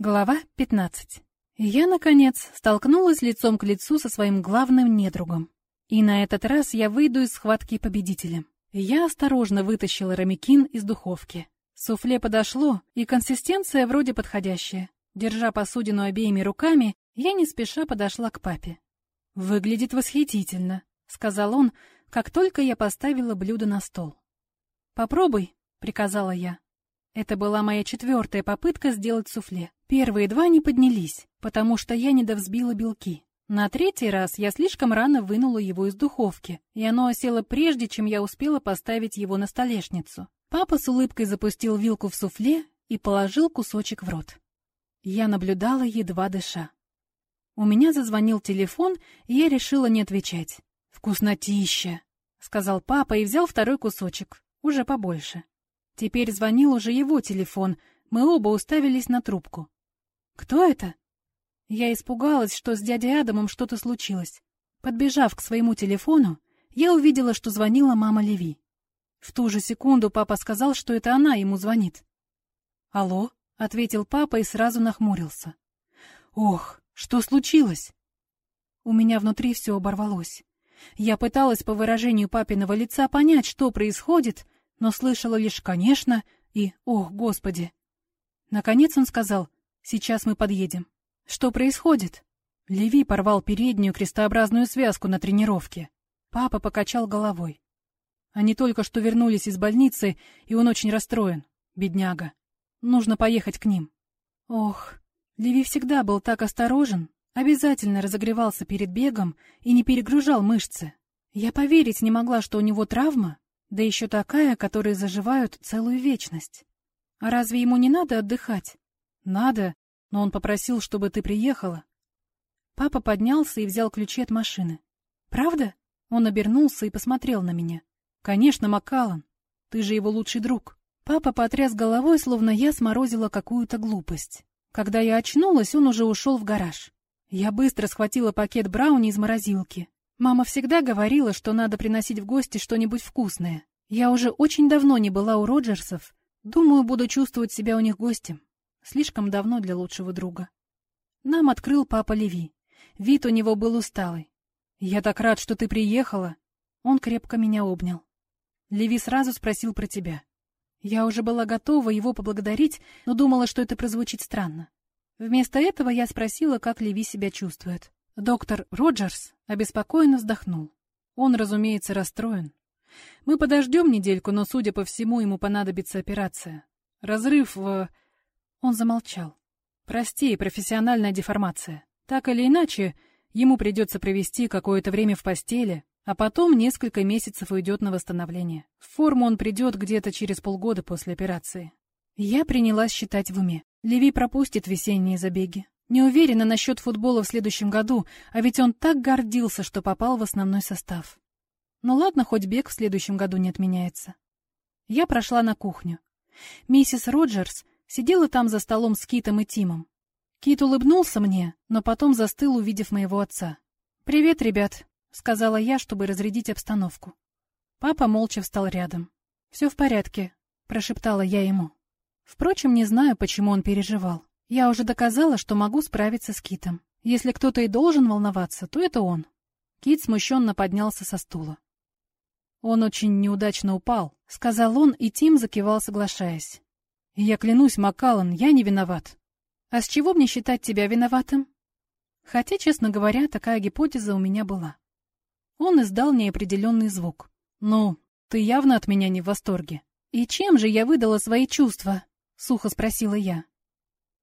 Глава 15. Я, наконец, столкнулась лицом к лицу со своим главным недругом. И на этот раз я выйду из схватки победителем. Я осторожно вытащила рамекин из духовки. Суфле подошло, и консистенция вроде подходящая. Держа посудину обеими руками, я не спеша подошла к папе. «Выглядит восхитительно», — сказал он, как только я поставила блюдо на стол. «Попробуй», — приказала я. Это была моя четвертая попытка сделать суфле. Первые два не поднялись, потому что я недовзбила белки. На третий раз я слишком рано вынула его из духовки, и оно осело прежде, чем я успела поставить его на столешницу. Папа с улыбкой запустил вилку в суфле и положил кусочек в рот. Я наблюдала, едва дыша. У меня зазвонил телефон, и я решила не отвечать. «Вкуснотища!» — сказал папа и взял второй кусочек, уже побольше. Теперь звонил уже его телефон. Мы оба уставились на трубку. «Кто это?» Я испугалась, что с дядей Адамом что-то случилось. Подбежав к своему телефону, я увидела, что звонила мама Леви. В ту же секунду папа сказал, что это она ему звонит. «Алло?» — ответил папа и сразу нахмурился. «Ох, что случилось?» У меня внутри все оборвалось. Я пыталась по выражению папиного лица понять, что происходит, но слышала лишь «конечно» и «ох, Господи». Наконец он сказал «сейчас мы подъедем». «Что происходит?» Леви порвал переднюю крестообразную связку на тренировке. Папа покачал головой. Они только что вернулись из больницы, и он очень расстроен, бедняга. Нужно поехать к ним. Ох, Леви всегда был так осторожен, обязательно разогревался перед бегом и не перегружал мышцы. Я поверить не могла, что у него травма, да еще такая, которые заживают целую вечность. А разве ему не надо отдыхать? Надо, но он попросил, чтобы ты приехала. Папа поднялся и взял ключи от машины. Правда? Он обернулся и посмотрел на меня. Конечно, Маккаллан. Ты же его лучший друг. Папа потряс головой, словно я сморозила какую-то глупость. Когда я очнулась, он уже ушел в гараж. Я быстро схватила пакет брауни из морозилки. Мама всегда говорила, что надо приносить в гости что-нибудь вкусное. Я уже очень давно не была у Роджерсов. Думаю, буду чувствовать себя у них гостем. Слишком давно для лучшего друга. Нам открыл папа Леви. Вид у него был усталый. «Я так рад, что ты приехала!» Он крепко меня обнял. Леви сразу спросил про тебя. Я уже была готова его поблагодарить, но думала, что это прозвучит странно. Вместо этого я спросила, как Леви себя чувствует. Доктор Роджерс обеспокоенно вздохнул. Он, разумеется, расстроен. Мы подождем недельку, но, судя по всему, ему понадобится операция. Разрыв в... Он замолчал. Прости, профессиональная деформация. Так или иначе, ему придется провести какое-то время в постели, а потом несколько месяцев уйдет на восстановление. В форму он придет где-то через полгода после операции. Я принялась считать в уме. Леви пропустит весенние забеги. Не уверена насчет футбола в следующем году, а ведь он так гордился, что попал в основной состав. Ну ладно, хоть бег в следующем году не отменяется. Я прошла на кухню. Миссис Роджерс сидела там за столом с Китом и Тимом. Кит улыбнулся мне, но потом застыл, увидев моего отца. «Привет, ребят», — сказала я, чтобы разрядить обстановку. Папа молча встал рядом. «Все в порядке», — прошептала я ему. Впрочем, не знаю, почему он переживал. Я уже доказала, что могу справиться с Китом. Если кто-то и должен волноваться, то это он. Кит смущенно поднялся со стула. Он очень неудачно упал, сказал он, и Тим закивал, соглашаясь. Я клянусь, Маккаллан, я не виноват. А с чего мне считать тебя виноватым? Хотя, честно говоря, такая гипотеза у меня была. Он издал неопределенный звук. Ну, ты явно от меня не в восторге. И чем же я выдала свои чувства? Сухо спросила я.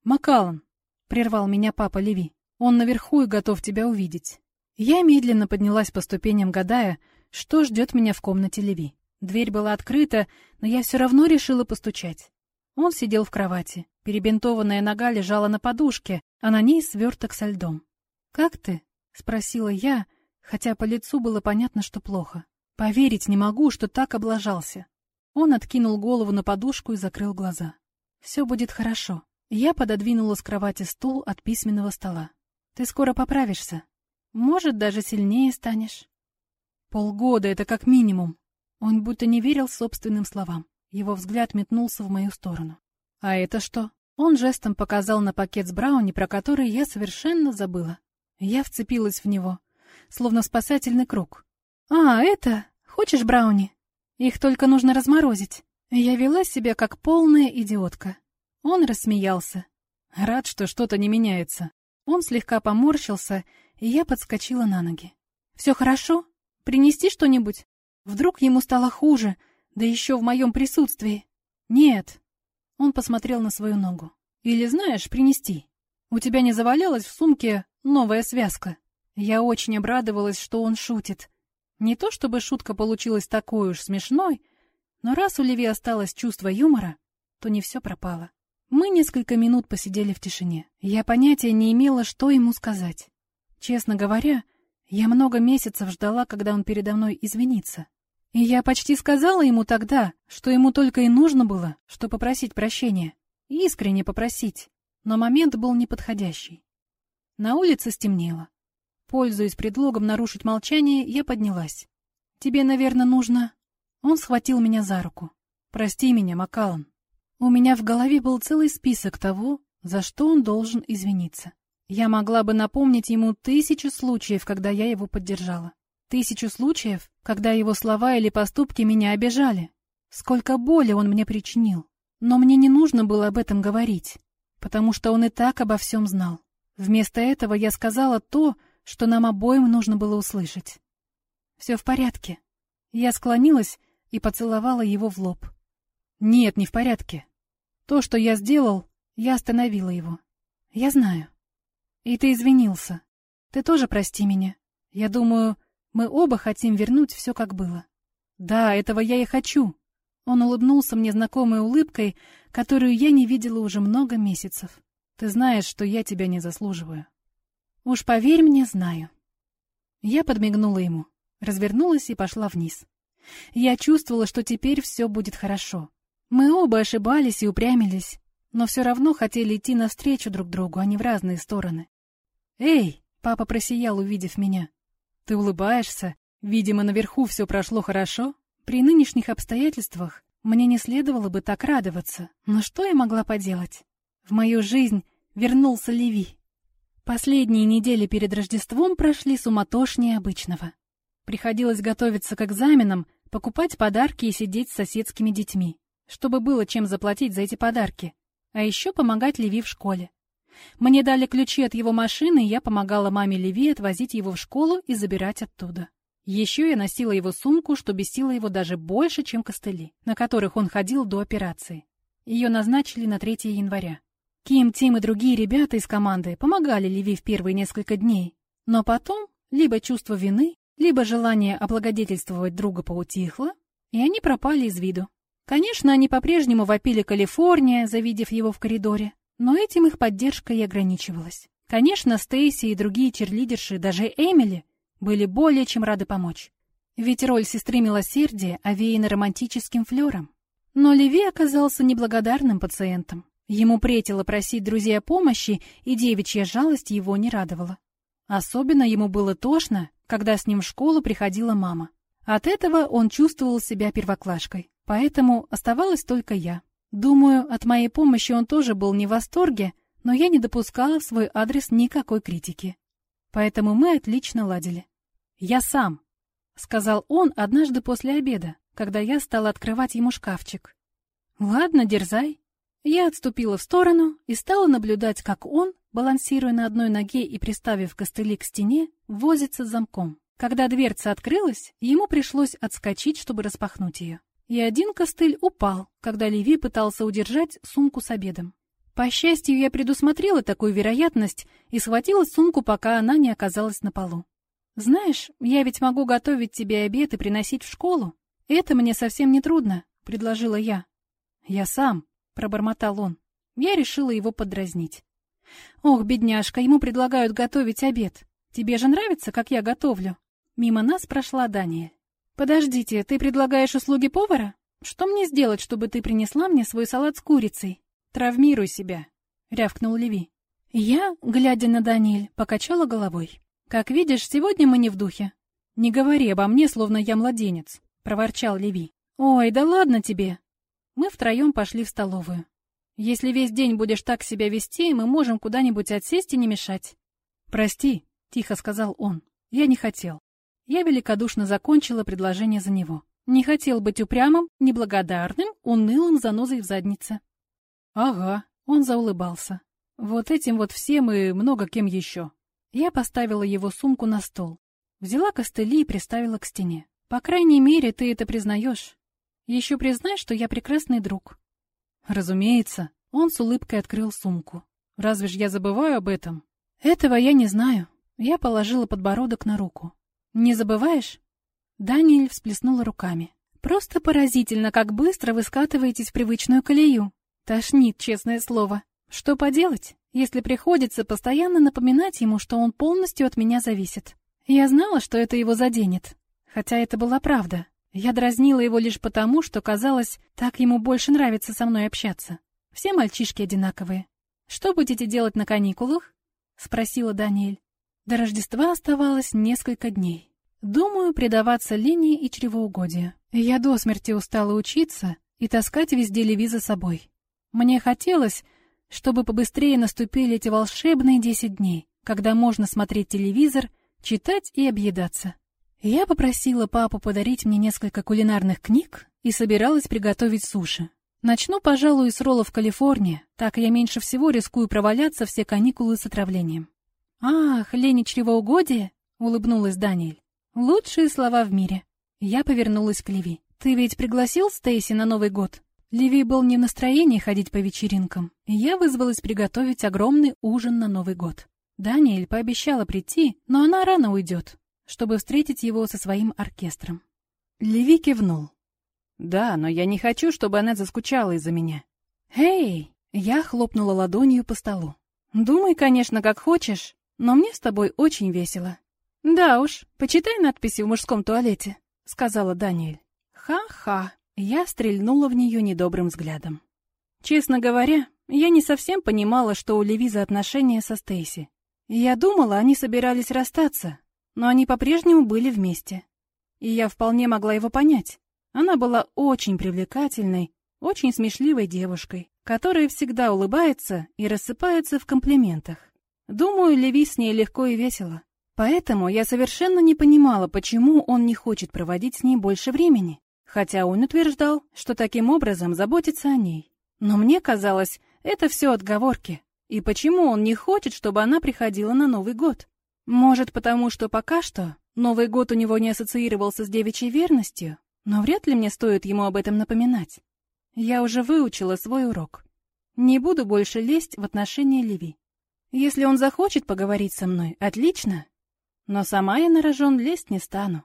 «Макалан», — прервал меня папа Леви, — «он наверху и готов тебя увидеть». Я медленно поднялась по ступеням, гадая, что ждет меня в комнате Леви. Дверь была открыта, но я все равно решила постучать. Он сидел в кровати. Перебинтованная нога лежала на подушке, а на ней сверток со льдом. «Как ты?» — спросила я, хотя по лицу было понятно, что плохо. Поверить не могу, что так облажался. Он откинул голову на подушку и закрыл глаза. «Все будет хорошо», я пододвинула с кровати стул от письменного стола. «Ты скоро поправишься. Может, даже сильнее станешь». «Полгода — это как минимум». Он будто не верил собственным словам. Его взгляд метнулся в мою сторону. «А это что?» Он жестом показал на пакет с брауни, про который я совершенно забыла. Я вцепилась в него, словно спасательный круг. «А, это? Хочешь брауни? Их только нужно разморозить». Я вела себя как полная идиотка. Он рассмеялся. Рад, что что-то не меняется. Он слегка поморщился, и я подскочила на ноги. «Все хорошо? Принести что-нибудь? Вдруг ему стало хуже, да еще в моем присутствии?» «Нет». Он посмотрел на свою ногу. «Или, знаешь, принести. У тебя не завалялась в сумке новая связка?» Я очень обрадовалась, что он шутит. Не то чтобы шутка получилась такой уж смешной, но раз у Леви осталось чувство юмора, то не все пропало. Мы несколько минут посидели в тишине. Я понятия не имела, что ему сказать. Честно говоря, я много месяцев ждала, когда он передо мной извинится. И я почти сказала ему тогда, что ему только и нужно было, что попросить прощения. Искренне попросить. Но момент был неподходящий. На улице стемнело. Пользуясь предлогом нарушить молчание, я поднялась. «Тебе, наверное, нужно...» Он схватил меня за руку. «Прости меня, Макалан. У меня в голове был целый список того, за что он должен извиниться. Я могла бы напомнить ему тысячу случаев, когда я его поддержала. Тысячу случаев, когда его слова или поступки меня обижали. Сколько боли он мне причинил. Но мне не нужно было об этом говорить, потому что он и так обо всем знал. Вместо этого я сказала то, что нам обоим нужно было услышать. «Все в порядке». Я склонилась и поцеловала его в лоб. «Нет, не в порядке. То, что я сделал, я остановила его. Я знаю. И ты извинился. Ты тоже прости меня. Я думаю, мы оба хотим вернуть все, как было. Да, этого я и хочу». Он улыбнулся мне знакомой улыбкой, которую я не видела уже много месяцев. «Ты знаешь, что я тебя не заслуживаю». «Уж поверь мне, знаю». Я подмигнула ему, развернулась и пошла вниз. Я чувствовала, что теперь все будет хорошо. Мы оба ошибались и упрямились, но все равно хотели идти навстречу друг другу, а не в разные стороны. «Эй!» — папа просиял, увидев меня. «Ты улыбаешься? Видимо, наверху все прошло хорошо?» При нынешних обстоятельствах мне не следовало бы так радоваться, но что я могла поделать? В мою жизнь вернулся Леви. Последние недели перед Рождеством прошли суматошнее обычного. Приходилось готовиться к экзаменам, покупать подарки и сидеть с соседскими детьми, чтобы было чем заплатить за эти подарки, а еще помогать Леви в школе. Мне дали ключи от его машины, и я помогала маме Леви отвозить его в школу и забирать оттуда. Еще я носила его сумку, что бесило его даже больше, чем костыли, на которых он ходил до операции. Ее назначили на 3 января. Ким, Тим и другие ребята из команды помогали Леви в первые несколько дней, но потом либо чувство вины, либо желание облагодетельствовать друга поутихло, и они пропали из виду. Конечно, они по-прежнему вопили Калифорния, завидев его в коридоре, но этим их поддержка и ограничивалась. Конечно, Стейси и другие черлидерши, даже Эмили, были более чем рады помочь. Ведь роль сестры милосердия овеяна романтическим флером. Но Леви оказался неблагодарным пациентом. Ему претило просить друзей о помощи, и девичья жалость его не радовала. Особенно ему было тошно, когда с ним в школу приходила мама. От этого он чувствовал себя первоклашкой, поэтому оставалась только я. Думаю, от моей помощи он тоже был не в восторге, но я не допускала в свой адрес никакой критики. Поэтому мы отлично ладили. «Я сам», — сказал он однажды после обеда, когда я стала открывать ему шкафчик. «Ладно, дерзай», я отступила в сторону и стала наблюдать, как он, балансируя на одной ноге и приставив костыли к стене, возится с замком. Когда дверца открылась, ему пришлось отскочить, чтобы распахнуть ее. И один костыль упал, когда Леви пытался удержать сумку с обедом. По счастью, я предусмотрела такую вероятность и схватила сумку, пока она не оказалась на полу. «Знаешь, я ведь могу готовить тебе обед и приносить в школу. Это мне совсем не трудно», — предложила я. «Я сам», — пробормотал он. Я решила его подразнить. «Ох, бедняжка, ему предлагают готовить обед. Тебе же нравится, как я готовлю?» Мимо нас прошла Дания. «Подождите, ты предлагаешь услуги повара? Что мне сделать, чтобы ты принесла мне свой салат с курицей?» «Травмируй себя», — рявкнул Леви. Я, глядя на Даниэль, покачала головой. «Как видишь, сегодня мы не в духе». «Не говори обо мне, словно я младенец», — проворчал Леви. «Ой, да ладно тебе. Мы втроем пошли в столовую. Если весь день будешь так себя вести, мы можем куда-нибудь отсесть и не мешать». «Прости», — тихо сказал он, — «я не хотел». Я великодушно закончила предложение за него. Не хотел быть упрямым, неблагодарным, унылым занозой в заднице. «Ага», — он заулыбался. «Вот этим вот всем и много кем еще». Я поставила его сумку на стол. Взяла костыли и приставила к стене. «По крайней мере, ты это признаешь. Еще признай, что я прекрасный друг». «Разумеется». Он с улыбкой открыл сумку. «Разве ж я забываю об этом?» «Этого я не знаю». Я положила подбородок на руку. «Не забываешь?» Даниэль всплеснула руками. «Просто поразительно, как быстро вы скатываетесь в привычную колею. Тошнит, честное слово. Что поделать, если приходится постоянно напоминать ему, что он полностью от меня зависит? Я знала, что это его заденет. Хотя это была правда. Я дразнила его лишь потому, что казалось, так ему больше нравится со мной общаться. Все мальчишки одинаковые. «Что будете делать на каникулах?» — спросила Даниэль. До Рождества оставалось несколько дней. Думаю, предаваться линии и чревоугодию. Я до смерти устала учиться и таскать везде Леви за собой. Мне хотелось, чтобы побыстрее наступили эти волшебные десять дней, когда можно смотреть телевизор, читать и объедаться. Я попросила папу подарить мне несколько кулинарных книг и собиралась приготовить суши. Начну, пожалуй, с роллов Калифорния, так я меньше всего рискую проваляться все каникулы с отравлением. «Ах, лени чревоугодие!» — улыбнулась Даниэль. Лучшие слова в мире. Я повернулась к Ливи. Ты ведь пригласил Стейси на Новый год? Ливи был не в настроении ходить по вечеринкам, и я вызвалась приготовить огромный ужин на Новый год. Даниэль пообещала прийти, но она рано уйдет, чтобы встретить его со своим оркестром. Ливи кивнул. «Да, но я не хочу, чтобы она заскучала из-за меня». «Эй!» — я хлопнула ладонью по столу. «Думай, конечно, как хочешь, но мне с тобой очень весело. «Да уж, почитай надписи в мужском туалете», — сказала Даниэль. «Ха-ха». Я стрельнула в нее недобрым взглядом. Честно говоря, я не совсем понимала, что у Леви за отношения со Стейси. Я думала, они собирались расстаться, но они по-прежнему были вместе. И я вполне могла его понять. Она была очень привлекательной, очень смешливой девушкой, которая всегда улыбается и рассыпается в комплиментах. Думаю, Леви с ней легко и весело. Поэтому я совершенно не понимала, почему он не хочет проводить с ней больше времени, хотя он утверждал, что таким образом заботится о ней. Но мне казалось, это все отговорки. И почему он не хочет, чтобы она приходила на Новый год? Может, потому что пока что Новый год у него не ассоциировался с девичьей верностью? Но вряд ли мне стоит ему об этом напоминать. Я уже выучила свой урок. Не буду больше лезть в отношения Ливи. Если он захочет поговорить со мной, отлично, но сама я на рожон лезть не стану.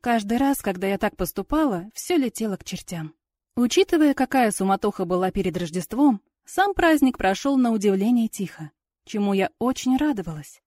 Каждый раз, когда я так поступала, все летело к чертям. Учитывая, какая суматоха была перед Рождеством, сам праздник прошел на удивление тихо, чему я очень радовалась.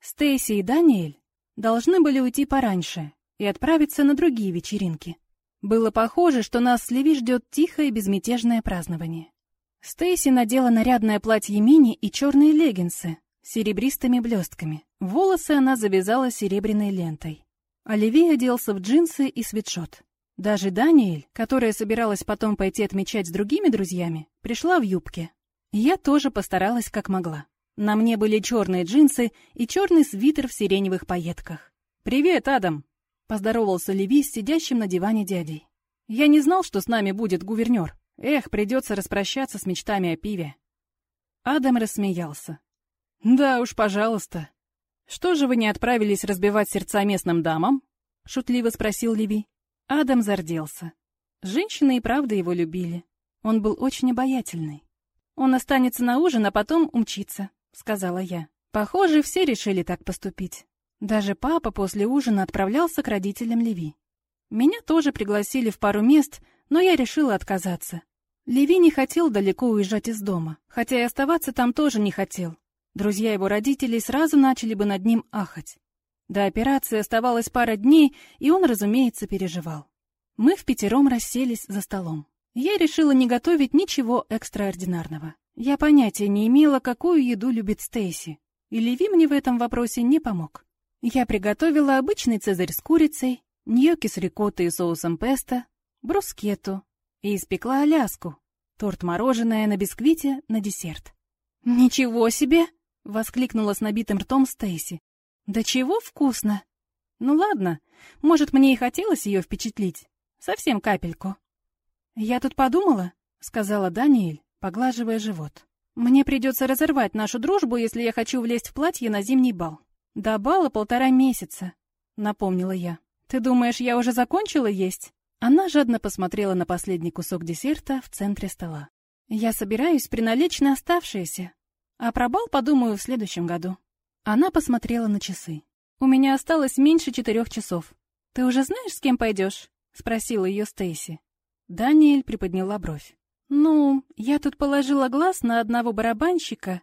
Стейси и Даниэль должны были уйти пораньше и отправиться на другие вечеринки. Было похоже, что нас с Леви ждет тихое безмятежное празднование. Стейси надела нарядное платье мини и черные леггинсы, серебристыми блестками. Волосы она завязала серебряной лентой. Оливия оделся в джинсы и свитшот. Даже Даниэль, которая собиралась потом пойти отмечать с другими друзьями, пришла в юбке. Я тоже постаралась как могла. На мне были черные джинсы и черный свитер в сиреневых пайетках. «Привет, Адам!» — поздоровался Леви с сидящим на диване дядей. «Я не знал, что с нами будет гувернер. Эх, придется распрощаться с мечтами о пиве». Адам рассмеялся. «Да уж, пожалуйста. Что же вы не отправились разбивать сердца местным дамам?» — шутливо спросил Леви. Адам зарделся. Женщины и правда его любили. Он был очень обаятельный. «Он останется на ужин, а потом умчится», — сказала я. Похоже, все решили так поступить. Даже папа после ужина отправлялся к родителям Леви. Меня тоже пригласили в пару мест, но я решила отказаться. Леви не хотел далеко уезжать из дома, хотя и оставаться там тоже не хотел. Друзья его родителей сразу начали бы над ним ахать. До операции оставалось пара дней, и он, разумеется, переживал. Мы в пятером расселись за столом. Я решила не готовить ничего экстраординарного. Я понятия не имела, какую еду любит Стейси, и Леви мне в этом вопросе не помог. Я приготовила обычный цезарь с курицей, ньокки с рикоттой и соусом песто, брускетту и испекла аляску, Торт-мороженое на бисквите на десерт. «Ничего себе!» — воскликнула с набитым ртом Стейси. «Да чего вкусно!» «Ну ладно, может, мне и хотелось ее впечатлить. Совсем капельку». «Я тут подумала», — сказала Даниэль, поглаживая живот. «Мне придется разорвать нашу дружбу, если я хочу влезть в платье на зимний бал. До бала полтора месяца», — напомнила я. «Ты думаешь, я уже закончила есть?» Она жадно посмотрела на последний кусок десерта в центре стола. «Я собираюсь приналечь на оставшиеся, а про бал подумаю в следующем году». Она посмотрела на часы. «У меня осталось меньше четырех часов. Ты уже знаешь, с кем пойдешь?» — спросила ее Стейси. Даниэль приподняла бровь. «Ну, я тут положила глаз на одного барабанщика».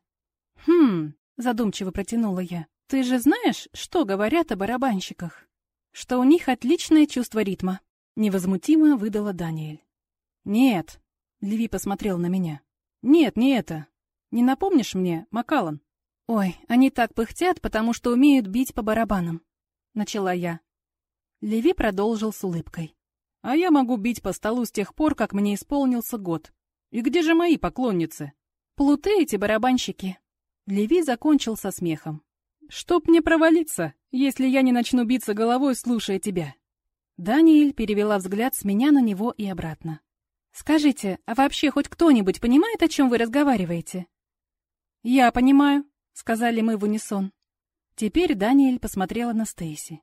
«Хм», — задумчиво протянула я. «Ты же знаешь, что говорят о барабанщиках?» «Что у них отличное чувство ритма». Невозмутимо выдала Даниэль. «Нет», — Леви посмотрел на меня. «Нет, не это. Не напомнишь мне, Макалан?» «Ой, они так пыхтят, потому что умеют бить по барабанам», — начала я. Леви продолжил с улыбкой. «А я могу бить по столу с тех пор, как мне исполнился год. И где же мои поклонницы?» «Плуты эти барабанщики». Леви закончил со смехом. «Чтоб мне провалиться, если я не начну биться головой, слушая тебя». Даниэль перевела взгляд с меня на него и обратно. «Скажите, а вообще хоть кто-нибудь понимает, о чем вы разговариваете?» «Я понимаю», — сказали мы в унисон. Теперь Даниэль посмотрела на Стейси.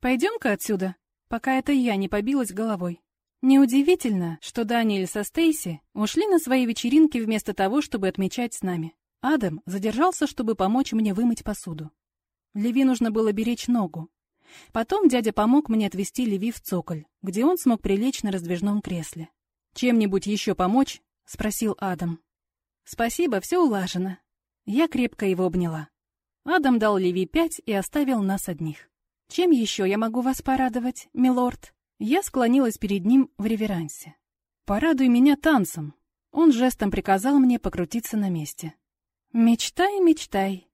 «Пойдем-ка отсюда, пока это я не побилась головой». Неудивительно, что Даниэль со Стейси ушли на свои вечеринки вместо того, чтобы отмечать с нами. Адам задержался, чтобы помочь мне вымыть посуду. Леви нужно было беречь ногу, Потом дядя помог мне отвезти Леви в цоколь, где он смог прилечь на раздвижном кресле. «Чем-нибудь еще помочь?» — спросил Адам. «Спасибо, все улажено». Я крепко его обняла. Адам дал Леви пять и оставил нас одних. «Чем еще я могу вас порадовать, милорд?» Я склонилась перед ним в реверансе. «Порадуй меня танцем!» Он жестом приказал мне покрутиться на месте. «Мечтай, мечтай!»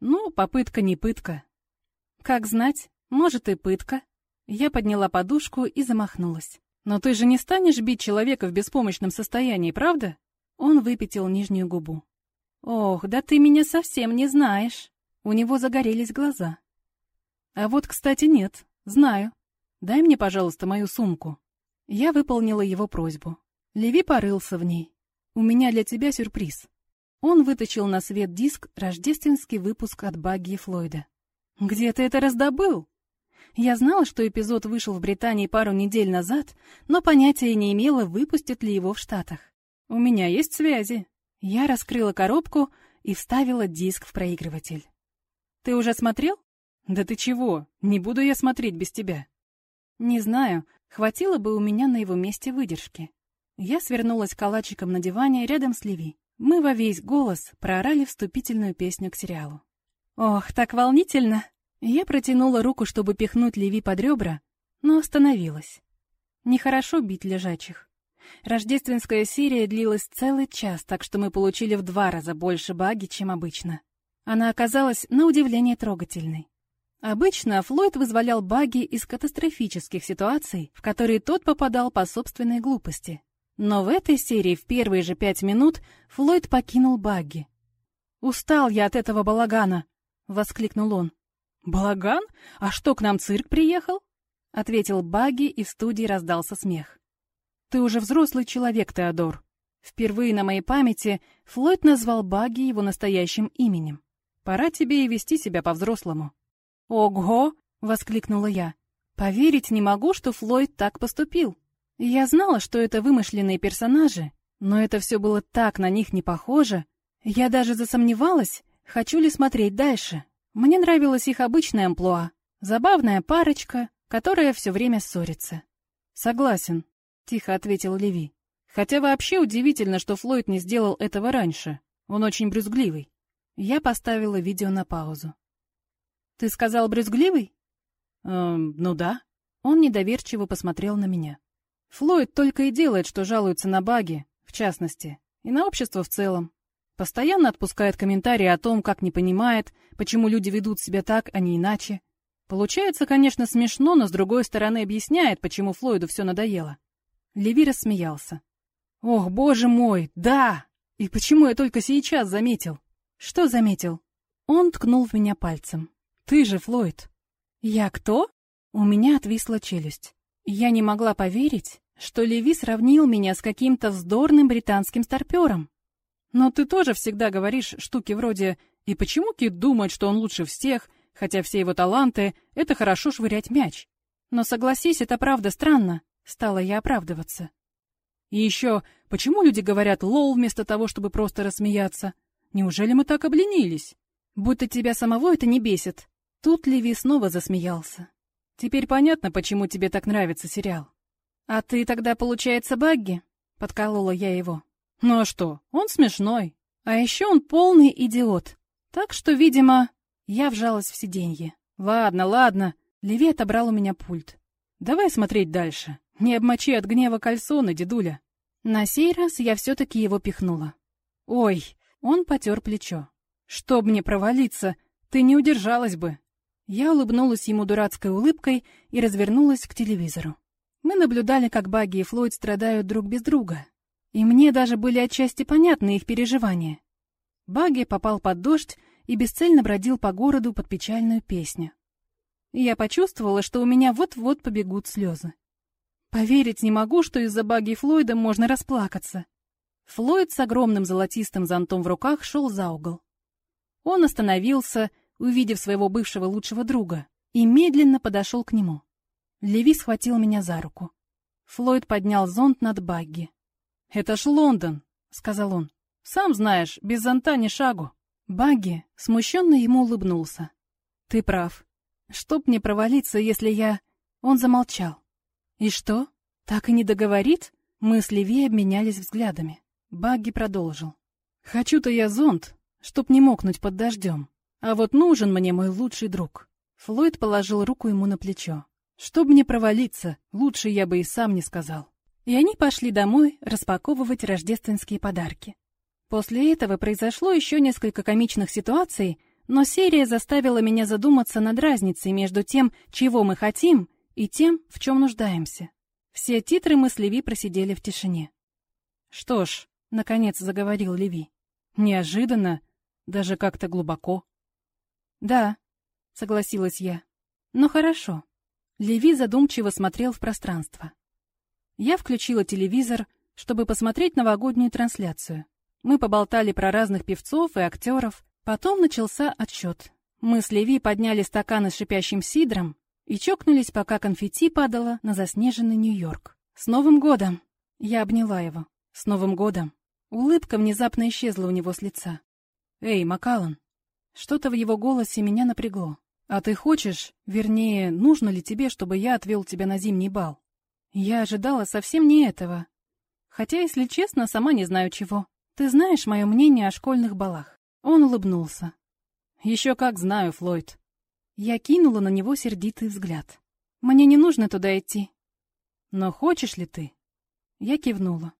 «Ну, попытка не пытка!» «Как знать, может, и пытка. Я подняла подушку и замахнулась. «Но ты же не станешь бить человека в беспомощном состоянии, правда?» Он выпятил нижнюю губу. «Ох, да ты меня совсем не знаешь!» У него загорелись глаза. «А вот, кстати, нет. Знаю. Дай мне, пожалуйста, мою сумку». Я выполнила его просьбу. Леви порылся в ней. «У меня для тебя сюрприз». Он вытащил на свет диск «Рождественский выпуск от Багги и Флойда». «Где ты это раздобыл?» Я знала, что эпизод вышел в Британии пару недель назад, но понятия не имела, выпустят ли его в Штатах. У меня есть связи. Я раскрыла коробку и вставила диск в проигрыватель. Ты уже смотрел? Да ты чего? Не буду я смотреть без тебя. Не знаю, хватило бы у меня на его месте выдержки. Я свернулась калачиком на диване рядом с Леви. Мы во весь голос проорали вступительную песню к сериалу. «Ох, так волнительно!» Я протянула руку, чтобы пихнуть Леви под ребра, но остановилась. Нехорошо бить лежачих. Рождественская серия длилась целый час, так что мы получили в два раза больше баги, чем обычно. Она оказалась на удивление трогательной. Обычно Флойд вызволял баги из катастрофических ситуаций, в которые тот попадал по собственной глупости. Но в этой серии в первые же пять минут Флойд покинул баги. «Устал я от этого балагана!» — воскликнул он. «Балаган? А что, к нам цирк приехал?» — ответил Багги, и в студии раздался смех. «Ты уже взрослый человек, Теодор. Впервые на моей памяти Флойд назвал Багги его настоящим именем. Пора тебе и вести себя по-взрослому». «Ого!» — воскликнула я. «Поверить не могу, что Флойд так поступил. Я знала, что это вымышленные персонажи, но это все было так на них не похоже. Я даже засомневалась, хочу ли смотреть дальше». Мне нравилась их обычная амплуа. Забавная парочка, которая все время ссорится. «Согласен», — тихо ответил Леви. «Хотя вообще удивительно, что Флойд не сделал этого раньше. Он очень брюзгливый». Я поставила видео на паузу. «Ты сказал брюзгливый?» «Эм, ну да». Он недоверчиво посмотрел на меня. Флойд только и делает, что жалуется на баги, в частности, и на общество в целом. Постоянно отпускает комментарии о том, как не понимает, почему люди ведут себя так, а не иначе. Получается, конечно, смешно, но с другой стороны объясняет, почему Флойду все надоело. Леви рассмеялся. Ох, боже мой, да! И почему я только сейчас заметил? Что заметил? Он ткнул в меня пальцем. Ты же Флойд. Я кто? У меня отвисла челюсть. Я не могла поверить, что Леви сравнил меня с каким-то вздорным британским старпёром. Но ты тоже всегда говоришь штуки вроде «И почему Кит думает, что он лучше всех, хотя все его таланты — это хорошо швырять мяч?» Но согласись, это правда странно. Стала я оправдываться. И еще, почему люди говорят «лол» вместо того, чтобы просто рассмеяться? Неужели мы так обленились? Будто тебя самого это не бесит. Тут Леви снова засмеялся. Теперь понятно, почему тебе так нравится сериал. А ты тогда, получается, Багги? Подколола я его. Ну а что, он смешной. А еще он полный идиот. Так что, видимо, я вжалась в сиденье. Ладно, ладно. Леви отобрал у меня пульт. Давай смотреть дальше. Не обмочи от гнева кальсоны, дедуля. На сей раз я все-таки его пихнула. Ой, он потер плечо. Чтоб мне провалиться, ты не удержалась бы. Я улыбнулась ему дурацкой улыбкой и развернулась к телевизору. Мы наблюдали, как Багги и Флойд страдают друг без друга. И мне даже были отчасти понятны их переживания. Багги попал под дождь и бесцельно бродил по городу под печальную песню. я почувствовала, что у меня вот-вот побегут слезы. Поверить не могу, что из-за баги Флойда можно расплакаться. Флойд с огромным золотистым зонтом в руках шел за угол. Он остановился, увидев своего бывшего лучшего друга, и медленно подошел к нему. Леви схватил меня за руку. Флойд поднял зонт над багги. «Это ж Лондон», — сказал он. «Сам знаешь, без зонта ни шагу». Багги смущенно ему улыбнулся. «Ты прав. Чтоб мне провалиться, если я...» Он замолчал. «И что? Так и не договорит?» Мы с Леви обменялись взглядами. Багги продолжил. «Хочу-то я зонт, чтоб не мокнуть под дождем. А вот нужен мне мой лучший друг». Флойд положил руку ему на плечо. «Чтоб не провалиться, лучше я бы и сам не сказал». И они пошли домой распаковывать рождественские подарки. После этого произошло еще несколько комичных ситуаций, но серия заставила меня задуматься над разницей между тем, чего мы хотим, и тем, в чем нуждаемся. Все титры мы с Леви просидели в тишине. «Что ж», — наконец заговорил Леви, — «неожиданно, даже как-то глубоко». «Да», — согласилась я, — «ну хорошо». Леви задумчиво смотрел в пространство. Я включила телевизор, чтобы посмотреть новогоднюю трансляцию. Мы поболтали про разных певцов и актеров. Потом начался отсчет. Мы с Леви подняли стаканы с шипящим сидром, и чокнулись, пока конфетти падало на заснеженный Нью-Йорк. «С Новым годом!» Я обняла его. «С Новым годом!» Улыбка внезапно исчезла у него с лица. «Эй, Макалан!» Что-то в его голосе меня напрягло. «А ты хочешь, вернее, нужно ли тебе, чтобы я отвел тебя на зимний бал?» Я ожидала совсем не этого. Хотя, если честно, сама не знаю чего. Ты знаешь мое мнение о школьных балах. Он улыбнулся. Еще как знаю, Флойд. Я кинула на него сердитый взгляд. «Мне не нужно туда идти». «Но хочешь ли ты?» Я кивнула.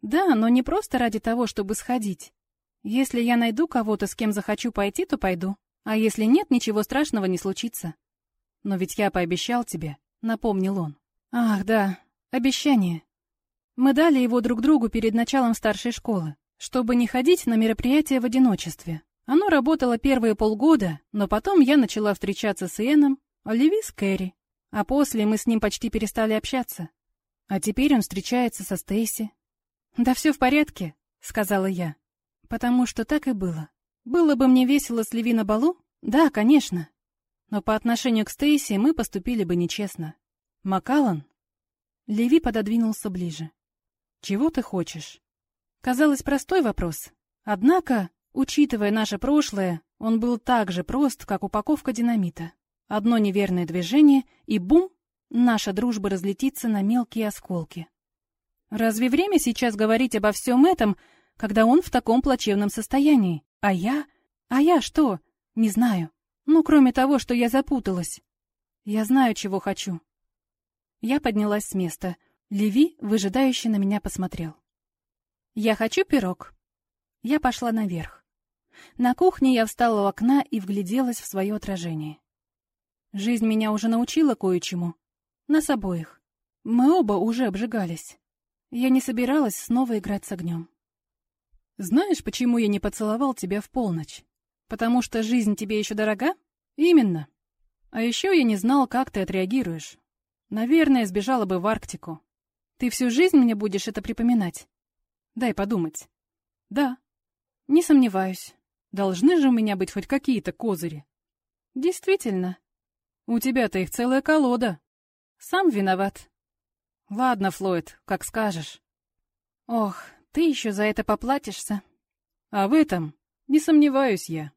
«Да, но не просто ради того, чтобы сходить. Если я найду кого-то, с кем захочу пойти, то пойду. А если нет, ничего страшного не случится». «Но ведь я пообещал тебе», — напомнил он. «Ах, да, обещание. Мы дали его друг другу перед началом старшей школы, чтобы не ходить на мероприятия в одиночестве. Оно работало первые полгода, но потом я начала встречаться с Иэном, Оливи с Кэрри, а после мы с ним почти перестали общаться. А теперь он встречается со Стейси. «Да все в порядке», — сказала я, потому что так и было. Было бы мне весело с Леви на балу? Да, конечно. Но по отношению к Стейси мы поступили бы нечестно. Макалан? Леви пододвинулся ближе. «Чего ты хочешь?» Казалось, простой вопрос. Однако Учитывая наше прошлое, он был так же прост, как упаковка динамита. Одно неверное движение, и бум, наша дружба разлетится на мелкие осколки. Разве время сейчас говорить обо всем этом, когда он в таком плачевном состоянии? А я? А я что? Не знаю. Ну, кроме того, что я запуталась. Я знаю, чего хочу. Я поднялась с места. Леви, выжидающе на меня посмотрел. Я хочу пирог. Я пошла наверх. На кухне я встала у окна и вгляделась в свое отражение. Жизнь меня уже научила кое-чему. Нас обоих. Мы оба уже обжигались. Я не собиралась снова играть с огнем. Знаешь, почему я не поцеловал тебя в полночь? Потому что жизнь тебе еще дорога? Именно. А еще я не знал, как ты отреагируешь. Наверное, сбежала бы в Арктику. Ты всю жизнь мне будешь это припоминать? Дай подумать. Да. Не сомневаюсь. Должны же у меня быть хоть какие-то козыри. Действительно. У тебя-то их целая колода. Сам виноват. Ладно, Флойд, как скажешь. Ох, ты еще за это поплатишься. А в этом не сомневаюсь я.